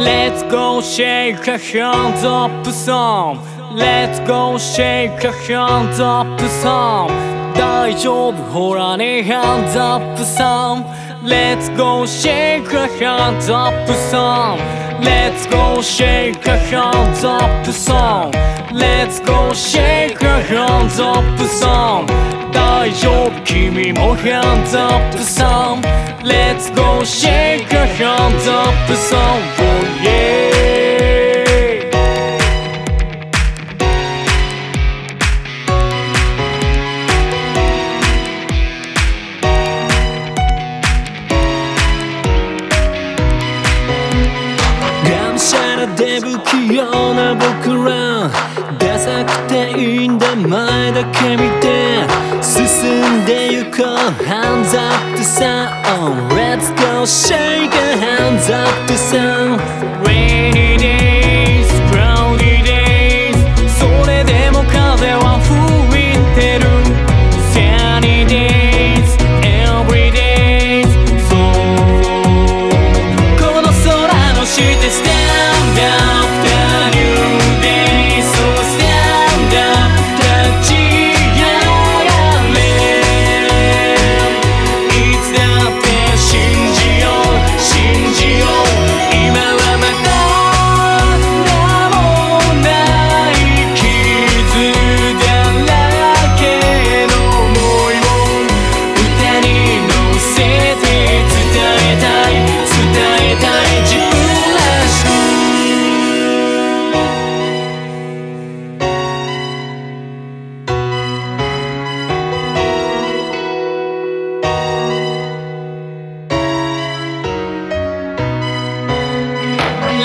Let's go shake a hands up song Let's go shake a hands up song 大丈夫ほらね hands up song Let's go shake a hands up song Let's go shake a hands up song Let's go shake a hands up song 大丈夫君も hands up song Let's go shake a hands up song がむしゃらで不器用な僕ら。ダサくていいんだ前だけ見て。進んでゆこう。Hands up to sound. Let's go shake.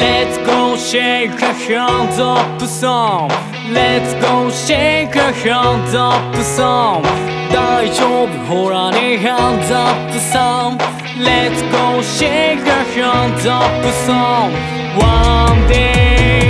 Let's go shake a hands up song」「Let's go shake a hands up song」「大丈夫ほらね hands up song」「Let's go shake a hands up song」「One day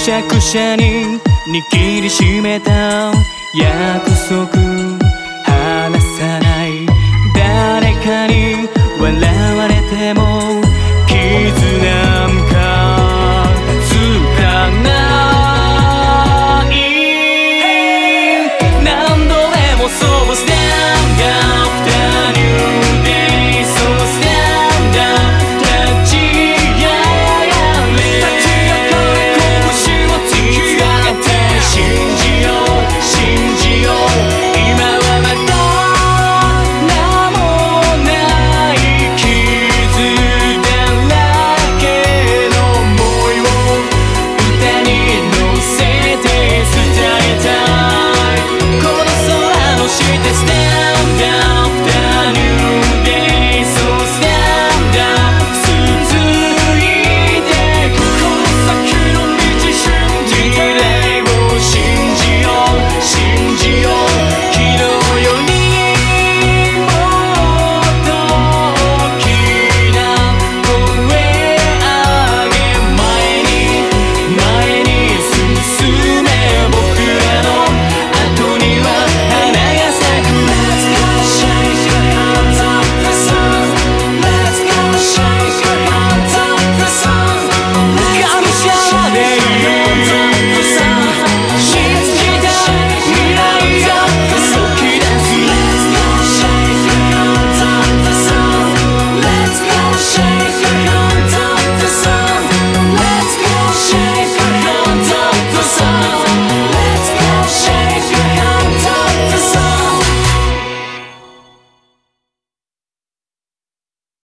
くしゃくしゃに握りしめた約束。